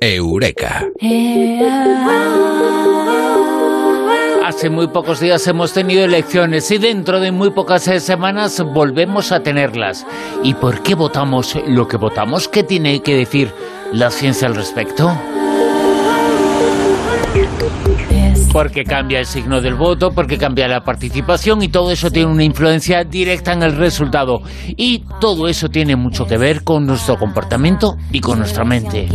Eureka. Hace muy pocos días hemos tenido elecciones y dentro de muy pocas semanas volvemos a tenerlas. ¿Y por qué votamos lo que votamos? ¿Qué tiene que decir la ciencia al respecto? Porque cambia el signo del voto, porque cambia la participación y todo eso tiene una influencia directa en el resultado. Y todo eso tiene mucho que ver con nuestro comportamiento y con nuestra mente.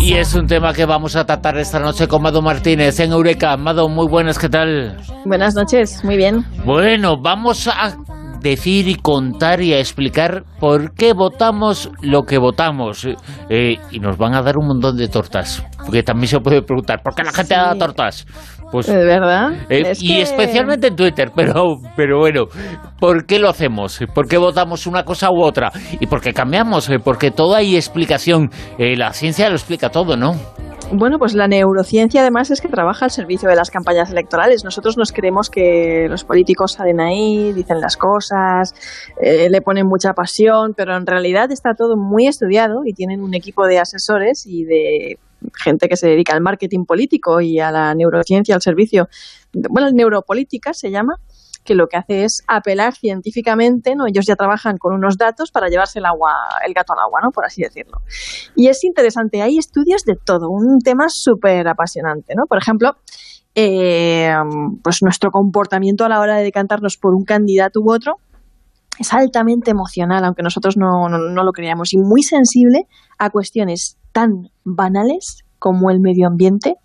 Y es un tema que vamos a tratar esta noche con Mado Martínez en Eureka. Mado, muy buenas, ¿qué tal? Buenas noches, muy bien. Bueno, vamos a decir y contar y a explicar por qué votamos lo que votamos. Eh, y nos van a dar un montón de tortas. Porque también se puede preguntar, ¿por qué la gente da tortas? Pues, ¿De verdad? Eh, y especialmente en Twitter, pero, pero bueno, ¿por qué lo hacemos? ¿Por qué votamos una cosa u otra? ¿Y por qué cambiamos? Eh, porque todo hay explicación. la ciencia lo explica todo, ¿no? Bueno, pues la neurociencia además es que trabaja al servicio de las campañas electorales. Nosotros nos creemos que los políticos salen ahí, dicen las cosas, eh, le ponen mucha pasión, pero en realidad está todo muy estudiado y tienen un equipo de asesores y de gente que se dedica al marketing político y a la neurociencia al servicio. Bueno, neuropolítica se llama que lo que hace es apelar científicamente, ¿no? Ellos ya trabajan con unos datos para llevarse el agua, el gato al agua, ¿no? Por así decirlo. Y es interesante, hay estudios de todo, un tema súper apasionante, ¿no? Por ejemplo, eh, pues nuestro comportamiento a la hora de decantarnos por un candidato u otro es altamente emocional, aunque nosotros no, no lo creamos, y muy sensible a cuestiones tan banales como el medio ambiente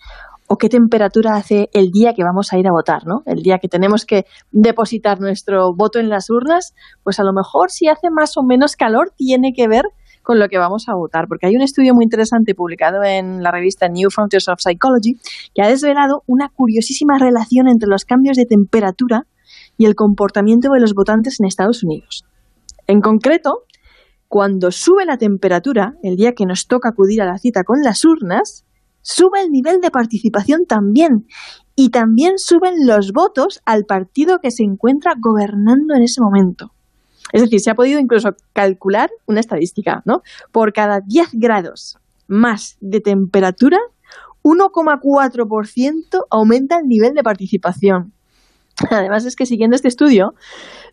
o qué temperatura hace el día que vamos a ir a votar, ¿no? El día que tenemos que depositar nuestro voto en las urnas, pues a lo mejor si hace más o menos calor tiene que ver con lo que vamos a votar, porque hay un estudio muy interesante publicado en la revista New Frontiers of Psychology que ha desvelado una curiosísima relación entre los cambios de temperatura y el comportamiento de los votantes en Estados Unidos. En concreto, cuando sube la temperatura, el día que nos toca acudir a la cita con las urnas, sube el nivel de participación también y también suben los votos al partido que se encuentra gobernando en ese momento. Es decir, se ha podido incluso calcular una estadística, ¿no? Por cada 10 grados más de temperatura, 1,4% aumenta el nivel de participación. Además es que siguiendo este estudio,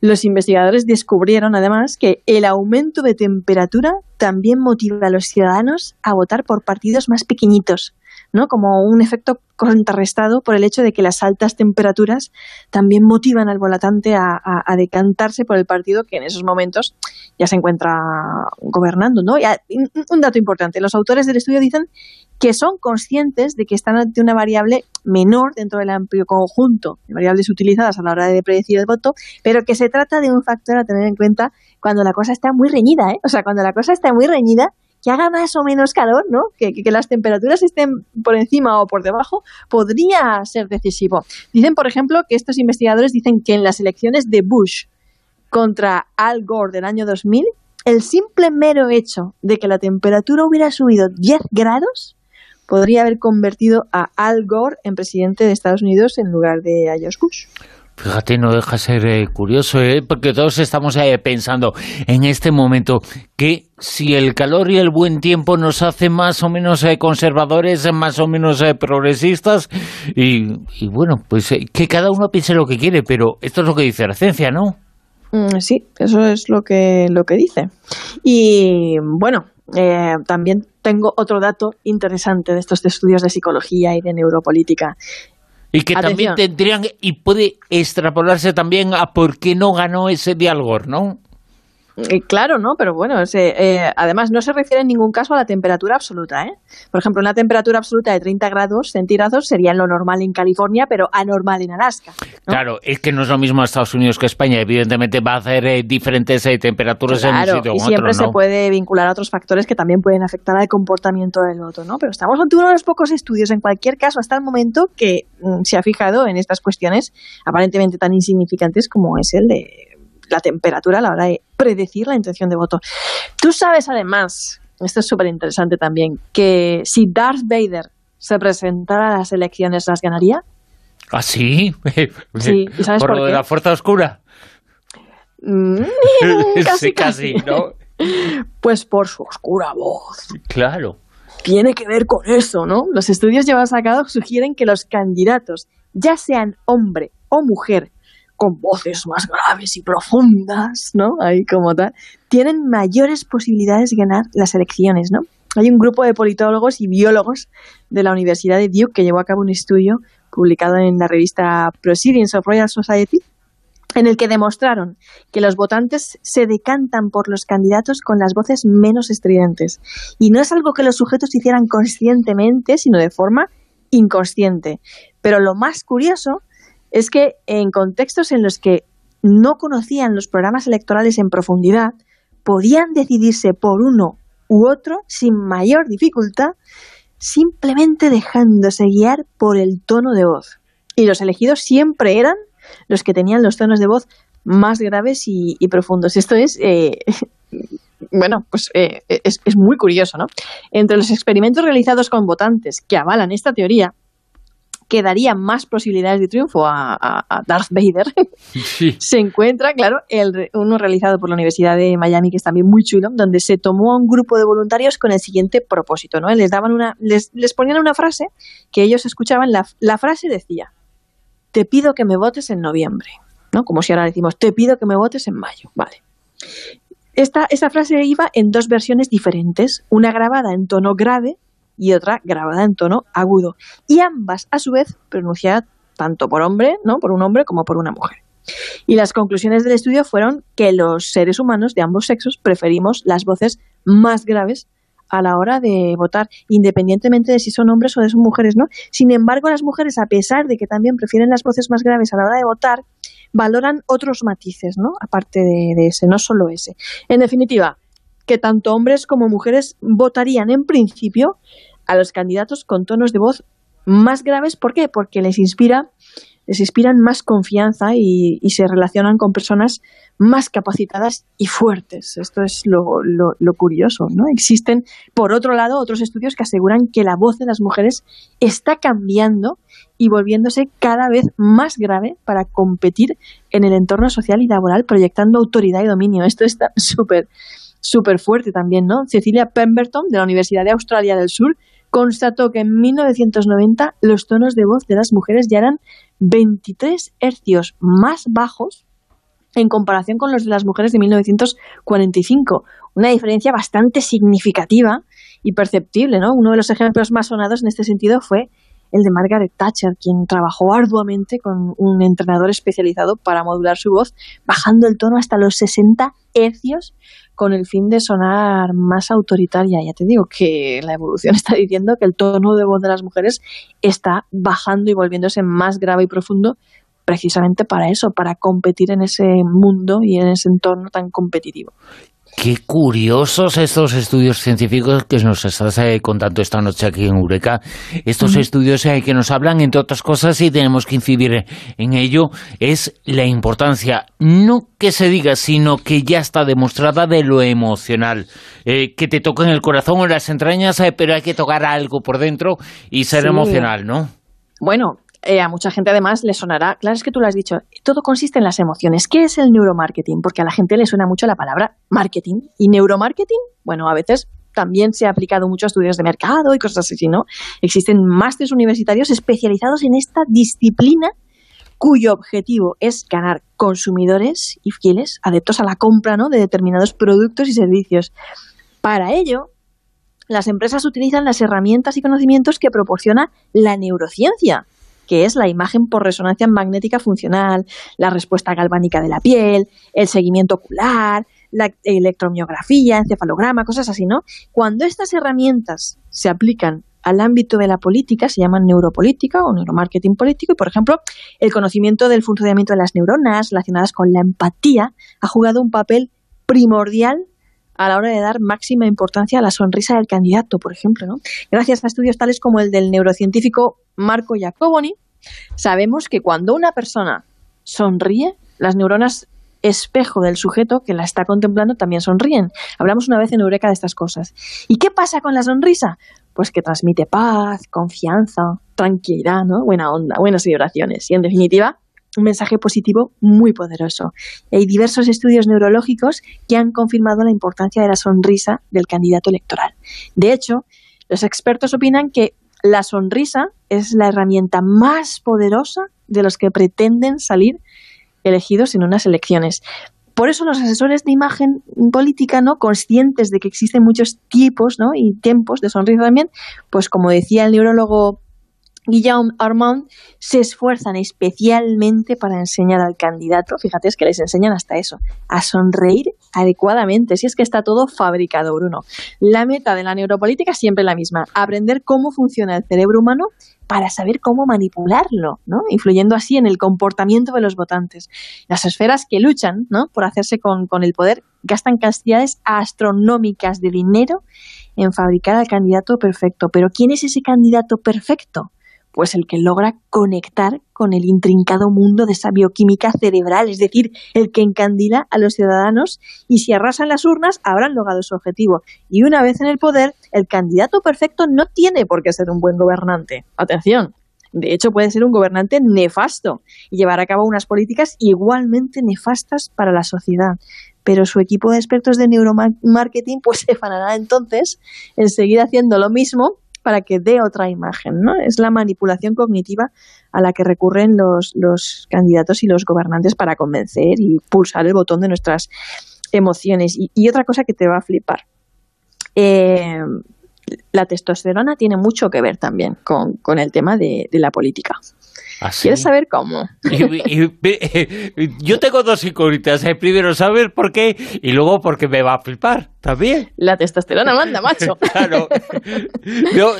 los investigadores descubrieron además que el aumento de temperatura también motiva a los ciudadanos a votar por partidos más pequeñitos, ¿no? Como un efecto contrarrestado por el hecho de que las altas temperaturas también motivan al votante a, decantarse por el partido que en esos momentos ya se encuentra gobernando, ¿no? un dato importante, los autores del estudio dicen que son conscientes de que están ante una variable menor dentro del amplio conjunto de variables utilizadas a la hora de predecir el voto, pero que se trata de un factor a tener en cuenta cuando la cosa está muy reñida, ¿eh? O sea, cuando la cosa está muy reñida, que haga más o menos calor, ¿no? Que, que, las temperaturas estén por encima o por debajo, podría ser decisivo. Dicen, por ejemplo, que estos investigadores dicen que en las elecciones de Bush contra Al Gore del año 2000, el simple mero hecho de que la temperatura hubiera subido 10 grados podría haber convertido a Al Gore en presidente de Estados Unidos en lugar de a George Bush. Fíjate, no deja ser eh, curioso, ¿eh? porque todos estamos eh, pensando en este momento que si el calor y el buen tiempo nos hace más o menos eh, conservadores, más o menos progresistas, y, y, bueno, pues que cada uno piense lo que quiere, pero esto es lo que dice la ciencia, ¿no? Mm, sí, eso es lo que, lo que dice. Y bueno, eh, también tengo otro dato interesante de estos estudios de psicología y de neuropolítica. Y que también tendrían, y puede extrapolarse también a por qué no ganó ese diálogo, ¿no? Claro, ¿no? Pero bueno, eh, además no se refiere en ningún caso a la temperatura absoluta, ¿eh? Por ejemplo, una temperatura absoluta de 30 grados centígrados sería lo normal en California, pero anormal en Alaska. Claro, es que no es lo mismo Estados Unidos que España. Evidentemente va a hacer eh, diferentes eh, temperaturas en un sitio y siempre se puede vincular a otros factores que también pueden afectar al comportamiento del voto, ¿no? Pero estamos ante uno de los pocos estudios, en cualquier caso, hasta el momento, que mm, se ha fijado en estas cuestiones aparentemente tan insignificantes como es el de la temperatura a la hora de predecir la intención de voto. Tú sabes además, esto es súper interesante también, que si Darth Vader se presentara a las elecciones, ¿las ganaría? ¿Ah, sí? sí. sabes por, lo de la fuerza oscura? Mm, casi, casi, ¿no? Pues por su oscura voz. Claro. Tiene que ver con eso, ¿no? Los estudios llevados a cabo sugieren que los candidatos, ya sean hombre o mujer, con voces más graves y profundas, ¿no? Ahí como tal, tienen mayores posibilidades de ganar las elecciones, ¿no? Hay un grupo de politólogos y biólogos de la Universidad de Duke que llevó a cabo un estudio publicado en la revista Proceedings of Royal Society en el que demostraron que los votantes se decantan por los candidatos con las voces menos estridentes. Y no es algo que los sujetos hicieran conscientemente, sino de forma inconsciente. Pero lo más curioso es que en contextos en los que no conocían los programas electorales en profundidad, podían decidirse por uno u otro sin mayor dificultad, simplemente dejándose guiar por el tono de voz. Y los elegidos siempre eran los que tenían los tonos de voz más graves y, profundos. Esto es, eh, bueno, pues eh, es, es, muy curioso, ¿no? Entre los experimentos realizados con votantes que avalan esta teoría, que daría más posibilidades de triunfo a, Darth Vader, se encuentra, claro, el, uno realizado por la Universidad de Miami, que es también muy chulo, donde se tomó a un grupo de voluntarios con el siguiente propósito, ¿no? Les daban una, les, les ponían una frase que ellos escuchaban, la, la frase decía, te pido que me votes en noviembre, ¿no? Como si ahora decimos, te pido que me votes en mayo, vale. Esta, esta frase iba en dos versiones diferentes, una grabada en tono grave y otra grabada en tono agudo. Y ambas, a su vez, pronunciadas tanto por hombre, ¿no? por un hombre como por una mujer. Y las conclusiones del estudio fueron que los seres humanos de ambos sexos preferimos las voces más graves a la hora de votar, independientemente de si son hombres o de son mujeres, ¿no? Sin embargo, las mujeres, a pesar de que también prefieren las voces más graves a la hora de votar, valoran otros matices, ¿no? Aparte de, de ese, no solo ese. En definitiva, que tanto hombres como mujeres votarían en principio a los candidatos con tonos de voz más graves. ¿Por qué? Porque les inspira les inspiran más confianza y, se relacionan con personas más capacitadas y fuertes. Esto es lo, lo, curioso. ¿no? Existen, por otro lado, otros estudios que aseguran que la voz de las mujeres está cambiando y volviéndose cada vez más grave para competir en el entorno social y laboral, proyectando autoridad y dominio. Esto está súper súper fuerte también, ¿no? Cecilia Pemberton, de la Universidad de Australia del Sur, constató que en 1990 los tonos de voz de las mujeres ya eran 23 hercios más bajos en comparación con los de las mujeres de 1945. Una diferencia bastante significativa y perceptible, ¿no? Uno de los ejemplos más sonados en este sentido fue el de Margaret Thatcher, quien trabajó arduamente con un entrenador especializado para modular su voz, bajando el tono hasta los 60 hercios con el fin de sonar más autoritaria. Ya te digo que la evolución está diciendo que el tono de voz de las mujeres está bajando y volviéndose más grave y profundo precisamente para eso, para competir en ese mundo y en ese entorno tan competitivo. Qué curiosos estos estudios científicos que nos estás eh, contando esta noche aquí en Eureka. Estos estudios eh, que nos hablan, entre otras cosas, y tenemos que incidir en ello, es la importancia, no que se diga, sino que ya está demostrada de lo emocional. Eh, que te toca en el corazón o en las entrañas, pero hay que tocar algo por dentro y ser emocional, ¿no? Bueno, eh, a mucha gente además le sonará, claro, es que tú lo has dicho, todo consiste en las emociones. ¿Qué es el neuromarketing? Porque a la gente le suena mucho la palabra marketing. ¿Y neuromarketing? Bueno, a veces también se ha aplicado mucho a estudios de mercado y cosas así, ¿no? Existen másteres universitarios especializados en esta disciplina cuyo objetivo es ganar consumidores y fieles adeptos a la compra ¿no? de determinados productos y servicios. Para ello, las empresas utilizan las herramientas y conocimientos que proporciona la neurociencia que es la imagen por resonancia magnética funcional, la respuesta galvánica de la piel, el seguimiento ocular, la electromiografía, encefalograma, cosas así, ¿no? Cuando estas herramientas se aplican al ámbito de la política, se llaman neuropolítica o neuromarketing político, y por ejemplo, el conocimiento del funcionamiento de las neuronas relacionadas con la empatía ha jugado un papel primordial a la hora de dar máxima importancia a la sonrisa del candidato, por ejemplo. ¿no? Gracias a estudios tales como el del neurocientífico Marco Jacoboni, sabemos que cuando una persona sonríe, las neuronas espejo del sujeto que la está contemplando también sonríen. Hablamos una vez en Eureka de estas cosas. ¿Y qué pasa con la sonrisa? Pues que transmite paz, confianza, tranquilidad, ¿no? buena onda, buenas vibraciones. Y en definitiva, un mensaje positivo muy poderoso. Hay diversos estudios neurológicos que han confirmado la importancia de la sonrisa del candidato electoral. De hecho, los expertos opinan que la sonrisa es la herramienta más poderosa de los que pretenden salir elegidos en unas elecciones. Por eso los asesores de imagen política, ¿no? conscientes de que existen muchos tipos ¿no? y tiempos de sonrisa también, pues como decía el neurólogo Guillaume Armand se esfuerzan especialmente para enseñar al candidato, fíjate, es que les enseñan hasta eso, a sonreír adecuadamente, si es que está todo fabricado, Bruno. La meta de la neuropolítica es siempre la misma, aprender cómo funciona el cerebro humano para saber cómo manipularlo, ¿no? influyendo así en el comportamiento de los votantes. Las esferas que luchan ¿no? por hacerse con, con el poder gastan cantidades astronómicas de dinero en fabricar al candidato perfecto. Pero ¿quién es ese candidato perfecto? Pues el que logra conectar con el intrincado mundo de esa bioquímica cerebral, es decir, el que encandila a los ciudadanos y si arrasan las urnas habrán logrado su objetivo. Y una vez en el poder, el candidato perfecto no tiene por qué ser un buen gobernante. Atención, de hecho, puede ser un gobernante nefasto y llevar a cabo unas políticas igualmente nefastas para la sociedad. Pero su equipo de expertos de neuromarketing pues se fanará entonces en seguir haciendo lo mismo para que dé otra imagen, ¿no? Es la manipulación cognitiva a la que recurren los, los candidatos y los gobernantes para convencer y pulsar el botón de nuestras emociones. Y, otra cosa que te va a flipar. Eh, la testosterona tiene mucho que ver también con, el tema de la política. ¿Ah, ¿Quieres saber cómo? yo tengo dos incógnitas. Eh, primero, saber por qué y luego porque me va a flipar también. La testosterona manda, macho. claro.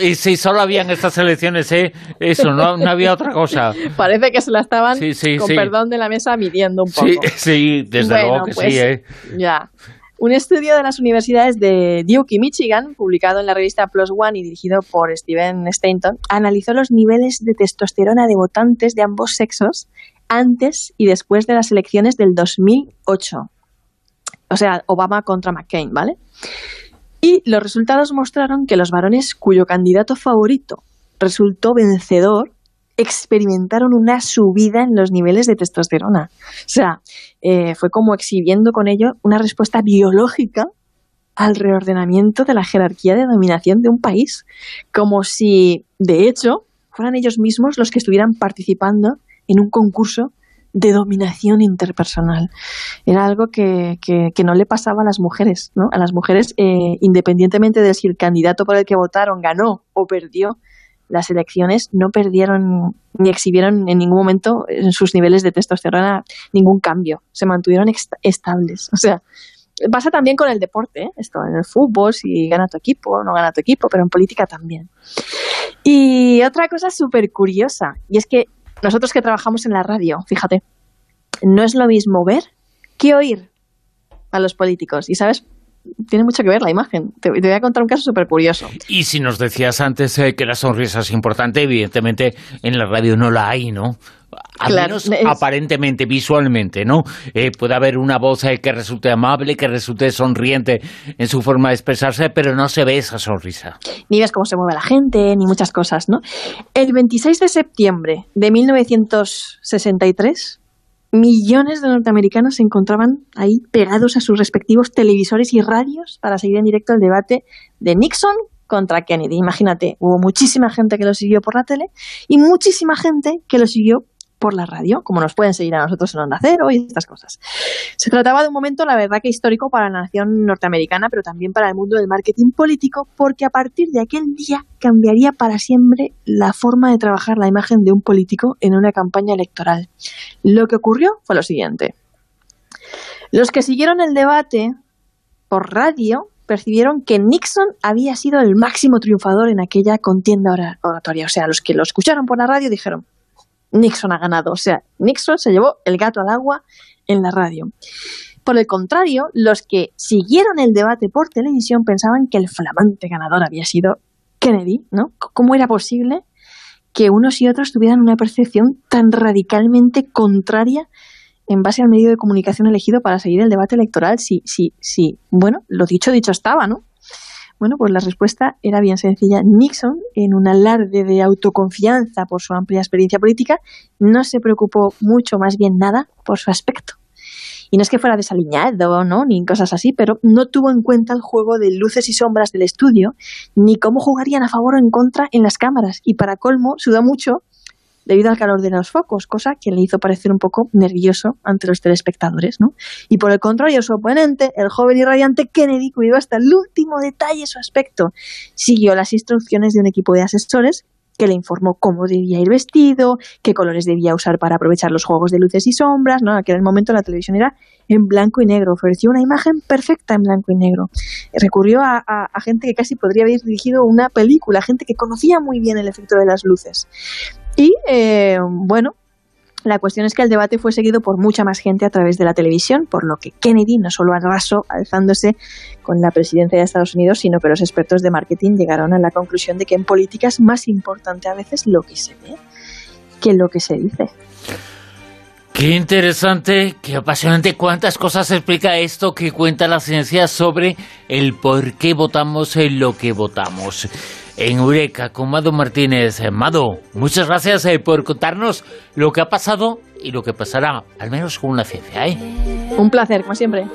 y si solo habían estas elecciones, ¿eh? eso, no, había otra cosa. Parece que se la estaban, con perdón de la mesa, midiendo un poco. Sí, desde luego que sí. Pues, ¿eh? Ya. Un estudio de las universidades de Duke y Michigan, publicado en la revista Plus One y dirigido por Steven Stanton, analizó los niveles de testosterona de votantes de ambos sexos antes y después de las elecciones del 2008. O sea, Obama contra McCain, ¿vale? Y los resultados mostraron que los varones cuyo candidato favorito resultó vencedor experimentaron una subida en los niveles de testosterona. O sea, eh, fue como exhibiendo con ello una respuesta biológica al reordenamiento de la jerarquía de dominación de un país, como si, de hecho, fueran ellos mismos los que estuvieran participando en un concurso de dominación interpersonal. Era algo que, que, no le pasaba a las mujeres, ¿no? A las mujeres, eh, independientemente de si el candidato por el que votaron ganó o perdió, las elecciones no perdieron ni exhibieron en ningún momento en sus niveles de testosterona ningún cambio, se mantuvieron estables. O sea, pasa también con el deporte, ¿eh? esto en el fútbol, si gana tu equipo no gana tu equipo, pero en política también. Y otra cosa súper curiosa, y es que nosotros que trabajamos en la radio, fíjate, no es lo mismo ver que oír a los políticos. ¿Y sabes tiene mucho que ver la imagen. Te, voy a contar un caso súper curioso. Y si nos decías antes eh, que la sonrisa es importante, evidentemente en la radio no la hay, ¿no? Al menos aparentemente, visualmente, ¿no? Eh, puede haber una voz eh, que resulte amable, que resulte sonriente en su forma de expresarse, pero no se ve esa sonrisa. Ni ves cómo se mueve la gente, ni muchas cosas, ¿no? El 26 de septiembre de 1963 millones de norteamericanos se encontraban ahí pegados a sus respectivos televisores y radios para seguir en directo el debate de Nixon contra Kennedy. Imagínate, hubo muchísima gente que lo siguió por la tele y muchísima gente que lo siguió por la radio, como nos pueden seguir a nosotros en Onda Cero y estas cosas. Se trataba de un momento, la verdad que histórico para la nación norteamericana, pero también para el mundo del marketing político, porque a partir de aquel día cambiaría para siempre la forma de trabajar la imagen de un político en una campaña electoral. Lo que ocurrió fue lo siguiente. Los que siguieron el debate por radio percibieron que Nixon había sido el máximo triunfador en aquella contienda oratoria. O sea, los que lo escucharon por la radio dijeron, Nixon ha ganado. O sea, Nixon se llevó el gato al agua en la radio. Por el contrario, los que siguieron el debate por televisión pensaban que el flamante ganador había sido Kennedy, ¿no? ¿Cómo era posible que unos y otros tuvieran una percepción tan radicalmente contraria en base al medio de comunicación elegido para seguir el debate electoral? Sí, sí, sí. Bueno, lo dicho, dicho estaba, ¿no? Bueno, pues la respuesta era bien sencilla. Nixon, en un alarde de autoconfianza por su amplia experiencia política, no se preocupó mucho, más bien nada, por su aspecto. Y no es que fuera desaliñado, ¿no? Ni cosas así, pero no tuvo en cuenta el juego de luces y sombras del estudio, ni cómo jugarían a favor o en contra en las cámaras. Y para colmo, sudó mucho debido al calor de los focos, cosa que le hizo parecer un poco nervioso ante los telespectadores, ¿no? Y por el contrario, su oponente, el joven y radiante Kennedy, cuidó hasta el último detalle su aspecto. Siguió las instrucciones de un equipo de asesores que le informó cómo debía ir vestido, qué colores debía usar para aprovechar los juegos de luces y sombras, ¿no? En aquel momento la televisión era en blanco y negro, ofreció una imagen perfecta en blanco y negro. Recurrió a, a gente que casi podría haber dirigido una película, gente que conocía muy bien el efecto de las luces. Y eh, bueno, la cuestión es que el debate fue seguido por mucha más gente a través de la televisión, por lo que Kennedy no solo arrasó alzándose con la presidencia de Estados Unidos, sino que los expertos de marketing llegaron a la conclusión de que en política es más importante a veces lo que se ve que lo que se dice. Qué interesante, qué apasionante. ¿Cuántas cosas explica esto que cuenta la ciencia sobre el por qué votamos en lo que votamos? En Eureka con Mado Martínez. Mado, muchas gracias eh, por contarnos lo que ha pasado y lo que pasará, al menos con la ciencia. ¿eh? Un placer, como siempre.